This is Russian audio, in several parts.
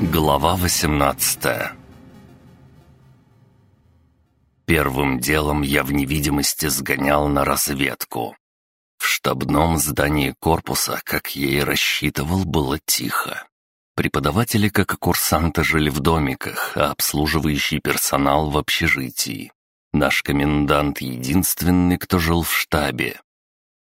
Глава 18 Первым делом я в невидимости сгонял на разведку. В штабном здании корпуса, как я и рассчитывал, было тихо. Преподаватели, как и курсанты, жили в домиках, а обслуживающий персонал в общежитии. Наш комендант единственный, кто жил в штабе.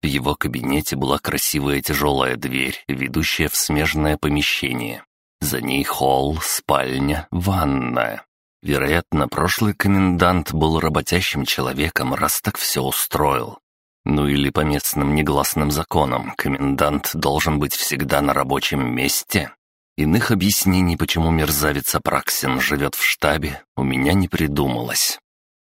В его кабинете была красивая тяжелая дверь, ведущая в смежное помещение. За ней холл, спальня, ванная. Вероятно, прошлый комендант был работящим человеком, раз так все устроил. Ну или по местным негласным законам, комендант должен быть всегда на рабочем месте. Иных объяснений, почему мерзавец Апраксин живет в штабе, у меня не придумалось.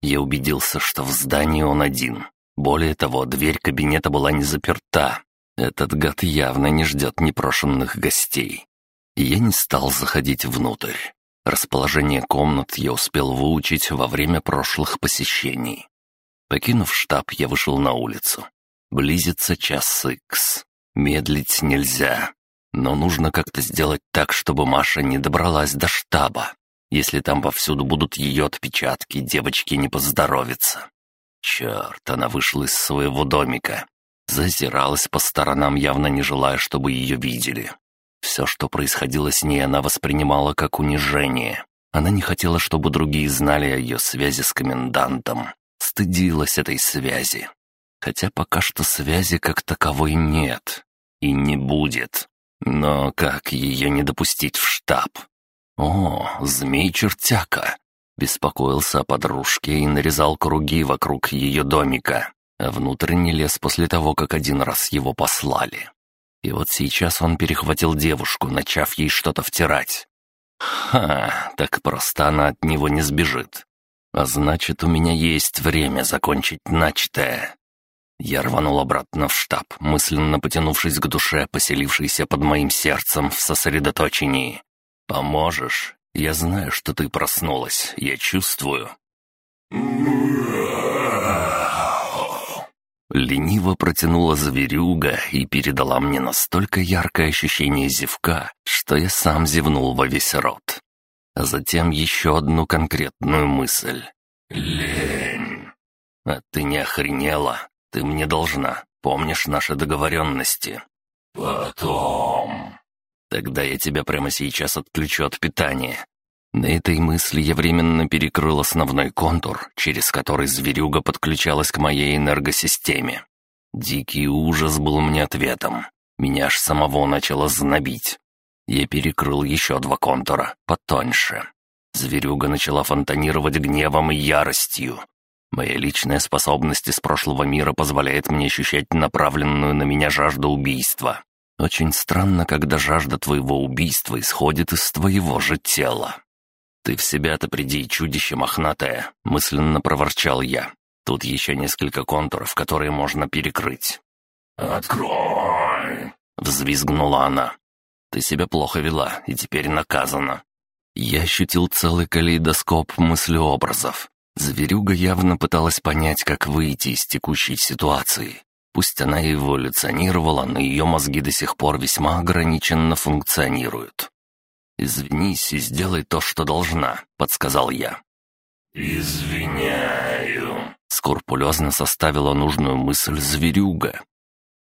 Я убедился, что в здании он один. Более того, дверь кабинета была не заперта. Этот гад явно не ждет непрошенных гостей и я не стал заходить внутрь. Расположение комнат я успел выучить во время прошлых посещений. Покинув штаб, я вышел на улицу. Близится час икс. Медлить нельзя. Но нужно как-то сделать так, чтобы Маша не добралась до штаба. Если там повсюду будут ее отпечатки, девочке не поздоровится. Черт, она вышла из своего домика. Зазиралась по сторонам, явно не желая, чтобы ее видели. Все, что происходило с ней, она воспринимала как унижение. Она не хотела, чтобы другие знали о ее связи с комендантом. Стыдилась этой связи. Хотя пока что связи как таковой нет. И не будет. Но как ее не допустить в штаб? О, змей-чертяка! Беспокоился о подружке и нарезал круги вокруг ее домика. А внутрь лез после того, как один раз его послали. И вот сейчас он перехватил девушку, начав ей что-то втирать. Ха, так просто она от него не сбежит. А значит, у меня есть время закончить начатое. Я рванул обратно в штаб, мысленно потянувшись к душе, поселившейся под моим сердцем в сосредоточении. «Поможешь? Я знаю, что ты проснулась. Я чувствую». Лениво протянула зверюга и передала мне настолько яркое ощущение зевка, что я сам зевнул во весь рот. А затем еще одну конкретную мысль. «Лень!» «А ты не охренела? Ты мне должна. Помнишь наши договоренности?» «Потом...» «Тогда я тебя прямо сейчас отключу от питания. На этой мысли я временно перекрыл основной контур, через который зверюга подключалась к моей энергосистеме. Дикий ужас был мне ответом. Меня аж самого начало знобить. Я перекрыл еще два контура, потоньше. Зверюга начала фонтанировать гневом и яростью. Моя личная способность из прошлого мира позволяет мне ощущать направленную на меня жажду убийства. Очень странно, когда жажда твоего убийства исходит из твоего же тела. «Ты в себя-то приди, чудище мохнатое!» — мысленно проворчал я. «Тут еще несколько контуров, которые можно перекрыть». «Открой!» — взвизгнула она. «Ты себя плохо вела, и теперь наказана». Я ощутил целый калейдоскоп мыслеобразов. Зверюга явно пыталась понять, как выйти из текущей ситуации. Пусть она и эволюционировала, но ее мозги до сих пор весьма ограниченно функционируют. «Извинись и сделай то, что должна», — подсказал я. «Извиняю», — скрупулезно составила нужную мысль зверюга.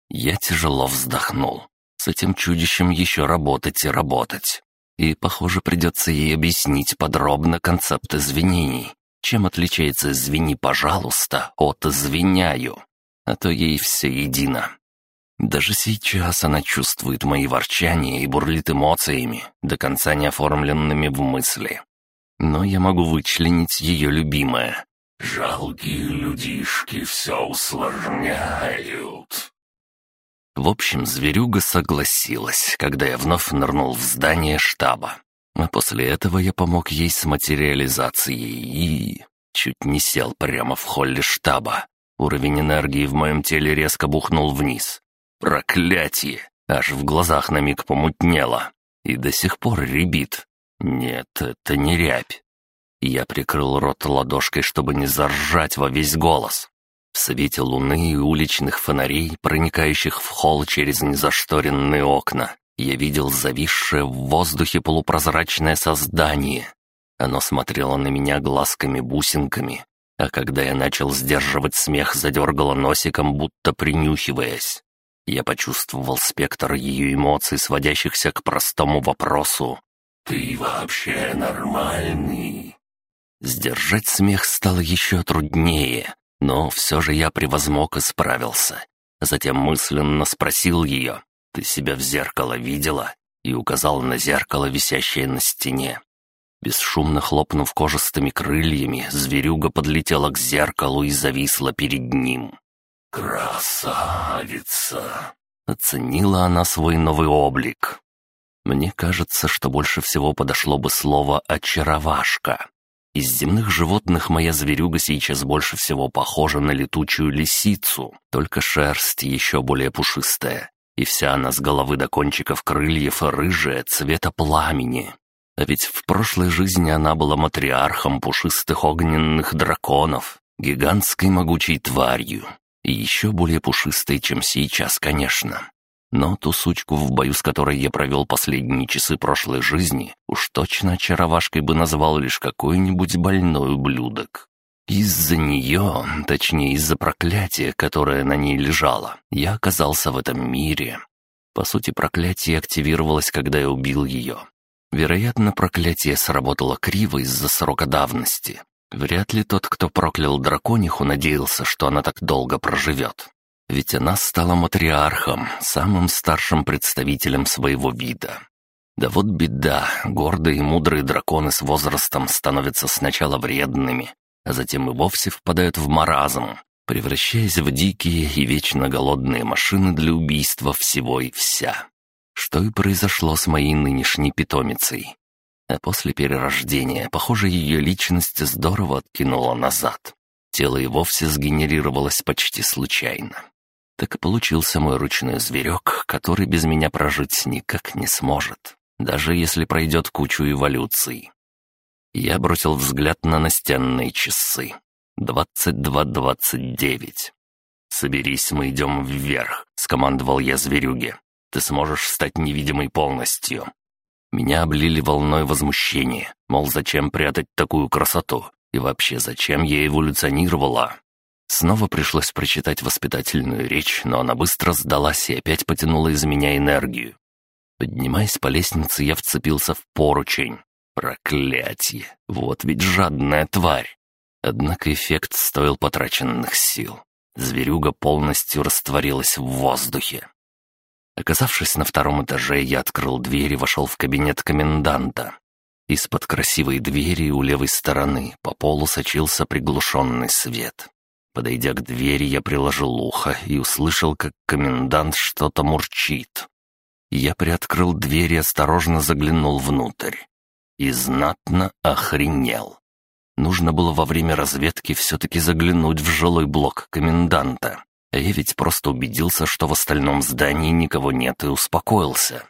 Я тяжело вздохнул. С этим чудищем еще работать и работать. И, похоже, придется ей объяснить подробно концепт извинений. Чем отличается «извини, пожалуйста» от «извиняю»? А то ей все едино. Даже сейчас она чувствует мои ворчания и бурлит эмоциями, до конца не оформленными в мысли. Но я могу вычленить ее любимое. «Жалкие людишки все усложняют». В общем, зверюга согласилась, когда я вновь нырнул в здание штаба. А после этого я помог ей с материализацией и... Чуть не сел прямо в холле штаба. Уровень энергии в моем теле резко бухнул вниз. Проклятие! Аж в глазах на миг помутнело. И до сих пор ребит. Нет, это не рябь. Я прикрыл рот ладошкой, чтобы не заржать во весь голос. В свете луны и уличных фонарей, проникающих в холл через незашторенные окна, Я видел зависшее в воздухе полупрозрачное создание. Оно смотрело на меня глазками-бусинками, а когда я начал сдерживать смех, задергало носиком, будто принюхиваясь. Я почувствовал спектр ее эмоций, сводящихся к простому вопросу. «Ты вообще нормальный?» Сдержать смех стало еще труднее, но все же я превозмог и справился. Затем мысленно спросил ее, «Ты себя в зеркало видела?» и указал на зеркало, висящее на стене. Бесшумно хлопнув кожистыми крыльями, зверюга подлетела к зеркалу и зависла перед ним. «Красавица!» — оценила она свой новый облик. Мне кажется, что больше всего подошло бы слово «очаровашка». Из земных животных моя зверюга сейчас больше всего похожа на летучую лисицу, только шерсть еще более пушистая, и вся она с головы до кончиков крыльев рыжая цвета пламени. А ведь в прошлой жизни она была матриархом пушистых огненных драконов, гигантской могучей тварью, и еще более пушистой, чем сейчас, конечно. Но ту сучку, в бою с которой я провел последние часы прошлой жизни, уж точно очаровашкой бы назвал лишь какой-нибудь больной ублюдок. Из-за нее, точнее из-за проклятия, которое на ней лежало, я оказался в этом мире. По сути, проклятие активировалось, когда я убил ее, Вероятно, проклятие сработало криво из-за срока давности. Вряд ли тот, кто проклял дракониху, надеялся, что она так долго проживет. Ведь она стала матриархом, самым старшим представителем своего вида. Да вот беда, гордые и мудрые драконы с возрастом становятся сначала вредными, а затем и вовсе впадают в маразм, превращаясь в дикие и вечно голодные машины для убийства всего и вся что и произошло с моей нынешней питомицей. А после перерождения, похоже, ее личность здорово откинула назад. Тело и вовсе сгенерировалось почти случайно. Так и получился мой ручной зверек, который без меня прожить никак не сможет, даже если пройдет кучу эволюций. Я бросил взгляд на настенные часы. Двадцать два двадцать девять. «Соберись, мы идем вверх», — скомандовал я зверюге ты сможешь стать невидимой полностью». Меня облили волной возмущения, мол, зачем прятать такую красоту? И вообще, зачем я эволюционировала? Снова пришлось прочитать воспитательную речь, но она быстро сдалась и опять потянула из меня энергию. Поднимаясь по лестнице, я вцепился в поручень. Проклятие! Вот ведь жадная тварь! Однако эффект стоил потраченных сил. Зверюга полностью растворилась в воздухе. Оказавшись на втором этаже, я открыл дверь и вошел в кабинет коменданта. Из-под красивой двери у левой стороны по полу сочился приглушенный свет. Подойдя к двери, я приложил ухо и услышал, как комендант что-то мурчит. Я приоткрыл дверь и осторожно заглянул внутрь. И знатно охренел. Нужно было во время разведки все-таки заглянуть в жилой блок коменданта. Я ведь просто убедился, что в остальном здании никого нет и успокоился.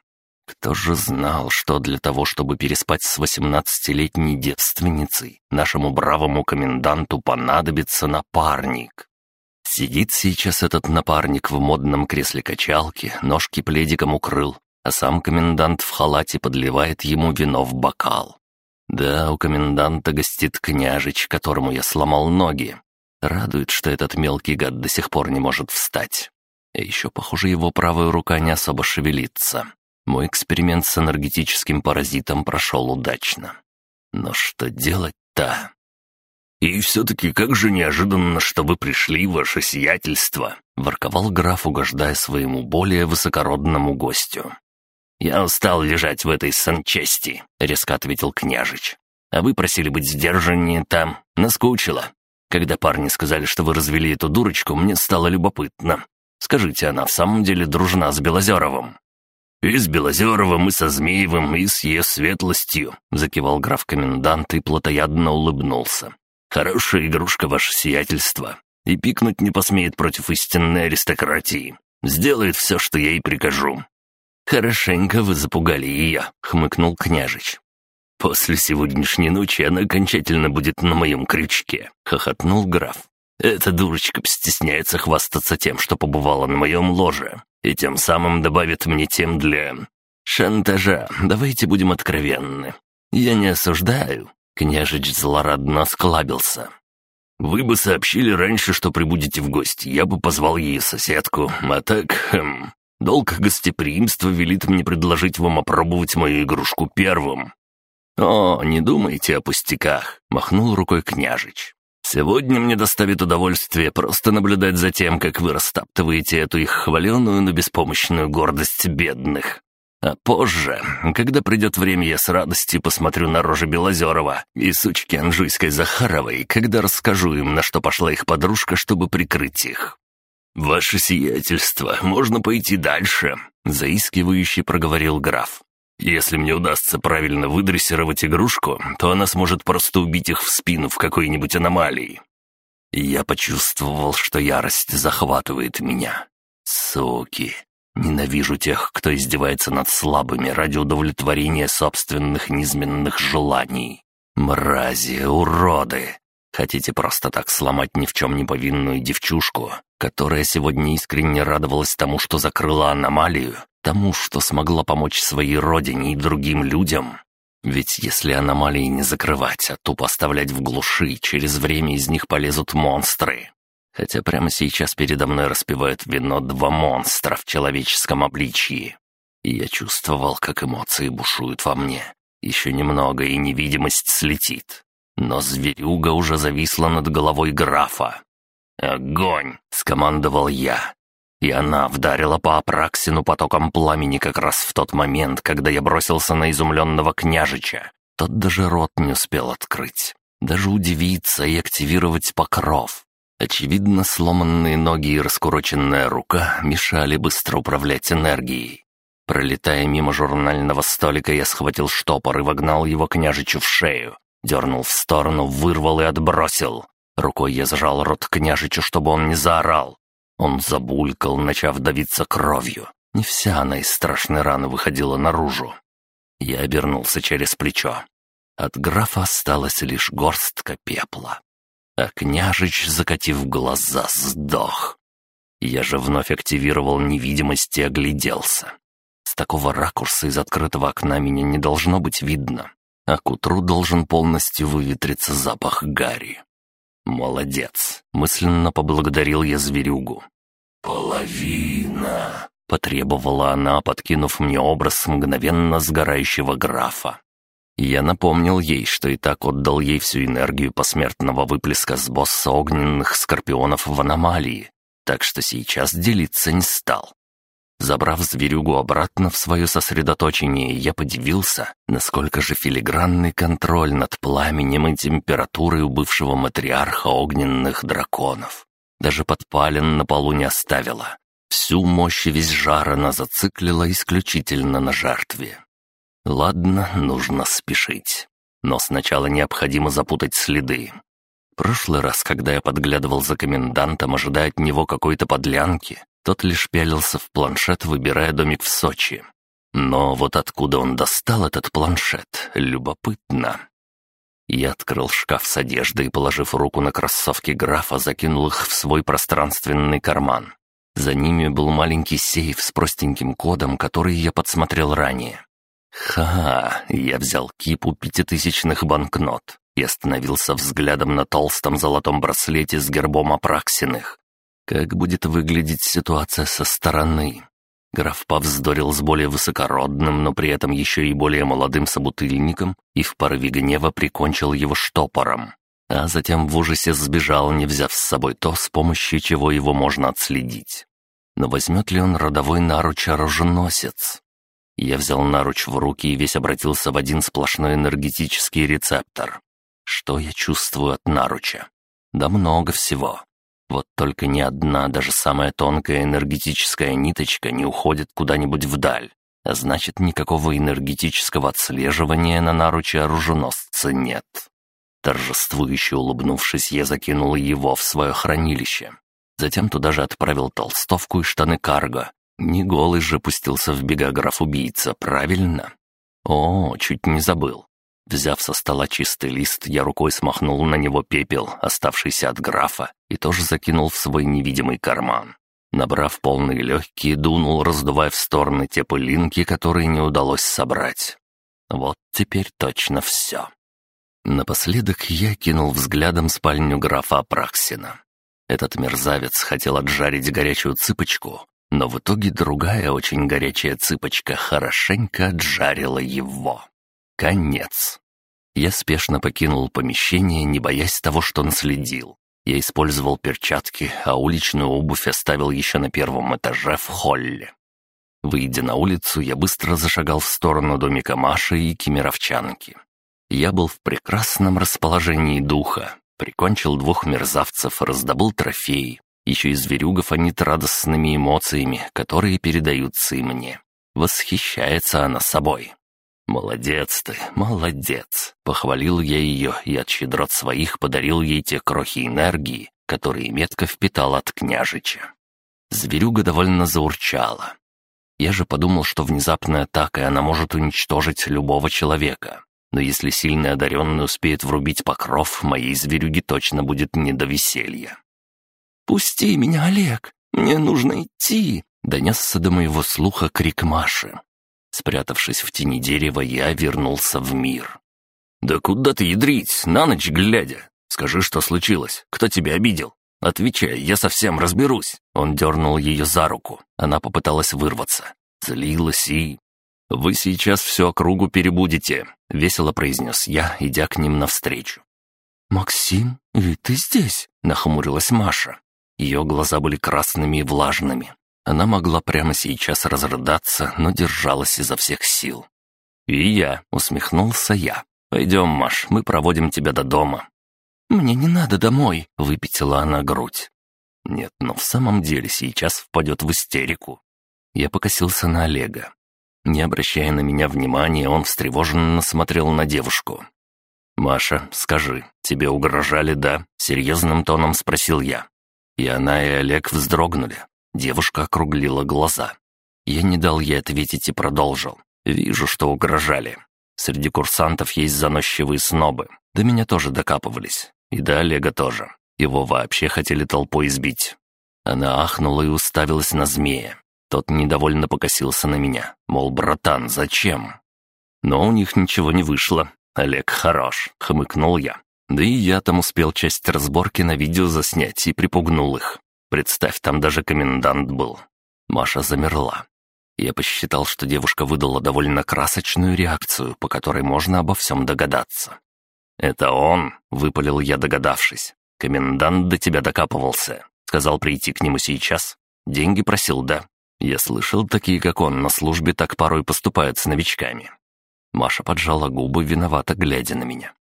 Кто же знал, что для того, чтобы переспать с восемнадцатилетней девственницей, нашему бравому коменданту понадобится напарник? Сидит сейчас этот напарник в модном кресле качалки, ножки пледиком укрыл, а сам комендант в халате подливает ему вино в бокал. Да, у коменданта гостит княжич, которому я сломал ноги, Радует, что этот мелкий гад до сих пор не может встать. А еще, похоже, его правая рука не особо шевелится. Мой эксперимент с энергетическим паразитом прошел удачно. Но что делать-то? «И все-таки как же неожиданно, что вы пришли, ваше сиятельство!» — ворковал граф, угождая своему более высокородному гостю. «Я устал лежать в этой санчасти», — резко ответил княжич. «А вы просили быть сдержаннее там. Наскучило. Когда парни сказали, что вы развели эту дурочку, мне стало любопытно. Скажите, она в самом деле дружна с Белозеровым?» «И с Белозеровым, и со Змеевым, и с ее светлостью», — закивал граф-комендант и плотоядно улыбнулся. «Хорошая игрушка, ваше сиятельство. И пикнуть не посмеет против истинной аристократии. Сделает все, что я ей прикажу». «Хорошенько вы запугали ее», — хмыкнул княжич. «После сегодняшней ночи она окончательно будет на моем крючке», — хохотнул граф. «Эта дурочка стесняется хвастаться тем, что побывала на моем ложе, и тем самым добавит мне тем для... «Шантажа, давайте будем откровенны. Я не осуждаю». Княжич злорадно склабился. «Вы бы сообщили раньше, что прибудете в гости, я бы позвал ее соседку, а так, хм, долг гостеприимства велит мне предложить вам опробовать мою игрушку первым». «О, не думайте о пустяках», — махнул рукой княжич. «Сегодня мне доставит удовольствие просто наблюдать за тем, как вы растаптываете эту их хваленую, но беспомощную гордость бедных. А позже, когда придет время, я с радостью посмотрю на рожи Белозерова и сучки Анжуйской Захаровой, когда расскажу им, на что пошла их подружка, чтобы прикрыть их. «Ваше сиятельство, можно пойти дальше», — заискивающе проговорил граф. «Если мне удастся правильно выдрессировать игрушку, то она сможет просто убить их в спину в какой-нибудь аномалии». Я почувствовал, что ярость захватывает меня. Суки, Ненавижу тех, кто издевается над слабыми ради удовлетворения собственных низменных желаний. Мрази, уроды! Хотите просто так сломать ни в чем не повинную девчушку, которая сегодня искренне радовалась тому, что закрыла аномалию, тому, что смогла помочь своей родине и другим людям? Ведь если аномалии не закрывать, а тупо оставлять в глуши, через время из них полезут монстры. Хотя прямо сейчас передо мной распивают вино два монстра в человеческом обличии. И я чувствовал, как эмоции бушуют во мне. Еще немного, и невидимость слетит. Но зверюга уже зависла над головой графа. «Огонь!» — скомандовал я. И она вдарила по Апраксину потоком пламени как раз в тот момент, когда я бросился на изумленного княжича. Тот даже рот не успел открыть, даже удивиться и активировать покров. Очевидно, сломанные ноги и раскуроченная рука мешали быстро управлять энергией. Пролетая мимо журнального столика, я схватил штопор и вогнал его княжичу в шею. Дернул в сторону, вырвал и отбросил. Рукой я зажал рот княжичу, чтобы он не заорал. Он забулькал, начав давиться кровью. Не вся она из страшной раны выходила наружу. Я обернулся через плечо. От графа осталась лишь горстка пепла а княжич, закатив глаза, сдох. Я же вновь активировал невидимость и огляделся. С такого ракурса из открытого окна меня не должно быть видно, а к утру должен полностью выветриться запах гари. «Молодец!» — мысленно поблагодарил я зверюгу. «Половина!» — потребовала она, подкинув мне образ мгновенно сгорающего графа. Я напомнил ей, что и так отдал ей всю энергию посмертного выплеска с босса огненных скорпионов в аномалии, так что сейчас делиться не стал. Забрав зверюгу обратно в свое сосредоточение, я подивился, насколько же филигранный контроль над пламенем и температурой у бывшего матриарха огненных драконов. Даже подпален на полу не оставила. Всю мощь и весь жар она зациклила исключительно на жертве. Ладно, нужно спешить. Но сначала необходимо запутать следы. Прошлый раз, когда я подглядывал за комендантом, ожидая от него какой-то подлянки, тот лишь пялился в планшет, выбирая домик в Сочи. Но вот откуда он достал этот планшет, любопытно. Я открыл шкаф с одеждой и, положив руку на кроссовки графа, закинул их в свой пространственный карман. За ними был маленький сейф с простеньким кодом, который я подсмотрел ранее. Ха, я взял кипу пятитысячных банкнот и остановился взглядом на толстом золотом браслете с гербом Апраксиных. Как будет выглядеть ситуация со стороны? Граф повздорил с более высокородным, но при этом еще и более молодым собутыльником и в порыве гнева прикончил его штопором. А затем в ужасе сбежал, не взяв с собой то, с помощью чего его можно отследить. Но возьмет ли он родовой наруч оруженосец? Я взял наруч в руки и весь обратился в один сплошной энергетический рецептор. Что я чувствую от наруча? Да много всего. Вот только ни одна, даже самая тонкая энергетическая ниточка не уходит куда-нибудь вдаль, а значит, никакого энергетического отслеживания на наруче оруженосца нет. Торжествующе улыбнувшись, я закинул его в свое хранилище. Затем туда же отправил толстовку и штаны карго, не голый же пустился в бега граф-убийца, правильно? О, чуть не забыл. Взяв со стола чистый лист, я рукой смахнул на него пепел, оставшийся от графа, и тоже закинул в свой невидимый карман. Набрав полные легкие, дунул, раздувая в стороны те пылинки, которые не удалось собрать. Вот теперь точно все. Напоследок я кинул взглядом спальню графа Апраксина. Этот мерзавец хотел отжарить горячую цыпочку, но в итоге другая очень горячая цыпочка хорошенько отжарила его. Конец. Я спешно покинул помещение, не боясь того, что наследил. Я использовал перчатки, а уличную обувь оставил еще на первом этаже в холле. Выйдя на улицу, я быстро зашагал в сторону домика Маши и Кемеровчанки. Я был в прекрасном расположении духа, прикончил двух мерзавцев, раздобыл трофеи. Еще и зверюгов анит радостными эмоциями, которые передаются и мне. Восхищается она собой. «Молодец ты, молодец!» Похвалил я ее и от щедрот своих подарил ей те крохи энергии, которые метко впитал от княжича. Зверюга довольно заурчала. Я же подумал, что внезапная атака она может уничтожить любого человека. Но если сильный одаренный успеет врубить покров, моей зверюге точно будет не до веселья. «Пусти меня, Олег! Мне нужно идти!» — донесся до моего слуха крик Маши. Спрятавшись в тени дерева, я вернулся в мир. «Да куда ты ядрить, на ночь глядя? Скажи, что случилось, кто тебя обидел? Отвечай, я совсем разберусь». Он дернул ее за руку, она попыталась вырваться. Злилась и... «Вы сейчас всю округу перебудете», — весело произнес я, идя к ним навстречу. «Максим, и ты здесь?» — нахмурилась Маша. Ее глаза были красными и влажными. Она могла прямо сейчас разрыдаться, но держалась изо всех сил. «И я», — усмехнулся я. «Пойдем, Маш, мы проводим тебя до дома». «Мне не надо домой», — выпятила она грудь. Нет, но в самом деле сейчас впадет в истерику. Я покосился на Олега. Не обращая на меня внимания, он встревоженно смотрел на девушку. «Маша, скажи, тебе угрожали, да?» — серьезным тоном спросил я. И она, и Олег вздрогнули. Девушка округлила глаза. Я не дал ей ответить и продолжил. «Вижу, что угрожали. Среди курсантов есть заносчивые снобы. До меня тоже докапывались. И до Олега тоже. Его вообще хотели толпой избить». Она ахнула и уставилась на змея. Тот недовольно покосился на меня. Мол, братан, зачем? Но у них ничего не вышло. Олег хорош, хмыкнул я. Да и я там успел часть разборки на видео заснять и припугнул их. Представь, там даже комендант был. Маша замерла. Я посчитал, что девушка выдала довольно красочную реакцию, по которой можно обо всем догадаться. «Это он», — выпалил я, догадавшись. «Комендант до тебя докапывался. Сказал прийти к нему сейчас. Деньги просил, да? Я слышал, такие, как он, на службе так порой поступают с новичками». Маша поджала губы, виновато глядя на меня.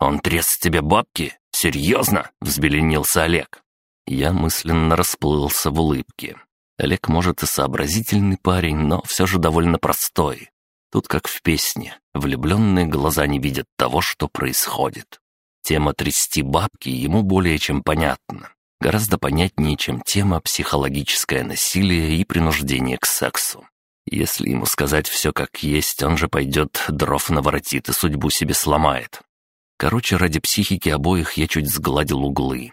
«Он тряс тебе бабки? Серьезно?» — взбеленился Олег. Я мысленно расплылся в улыбке. Олег, может, и сообразительный парень, но все же довольно простой. Тут как в песне. Влюбленные глаза не видят того, что происходит. Тема «трясти бабки» ему более чем понятна. Гораздо понятнее, чем тема «психологическое насилие и принуждение к сексу». Если ему сказать все как есть, он же пойдет, дров наворотит и судьбу себе сломает. Короче, ради психики обоих я чуть сгладил углы.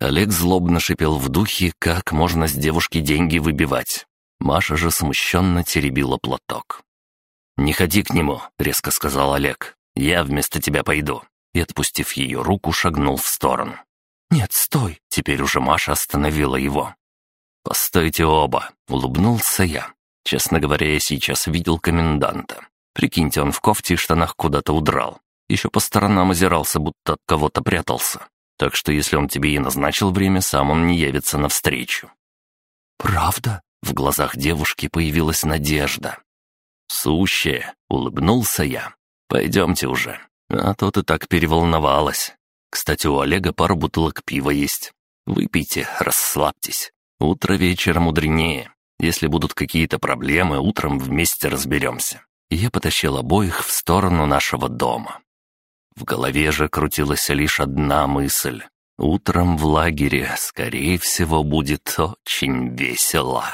Олег злобно шипел в духе, как можно с девушки деньги выбивать. Маша же смущенно теребила платок. «Не ходи к нему», — резко сказал Олег. «Я вместо тебя пойду». И, отпустив ее руку, шагнул в сторону. «Нет, стой!» — теперь уже Маша остановила его. «Постойте оба!» — улыбнулся я. Честно говоря, я сейчас видел коменданта. Прикиньте, он в кофте и штанах куда-то удрал. Еще по сторонам озирался, будто от кого-то прятался. Так что если он тебе и назначил время, сам он не явится навстречу». «Правда?» — в глазах девушки появилась надежда. «Сущая!» — улыбнулся я. «Пойдемте уже, а то ты так переволновалась. Кстати, у Олега пару бутылок пива есть. Выпейте, расслабьтесь. Утро вечера мудренее. Если будут какие-то проблемы, утром вместе разберемся». Я потащил обоих в сторону нашего дома. В голове же крутилась лишь одна мысль. Утром в лагере, скорее всего, будет очень весело.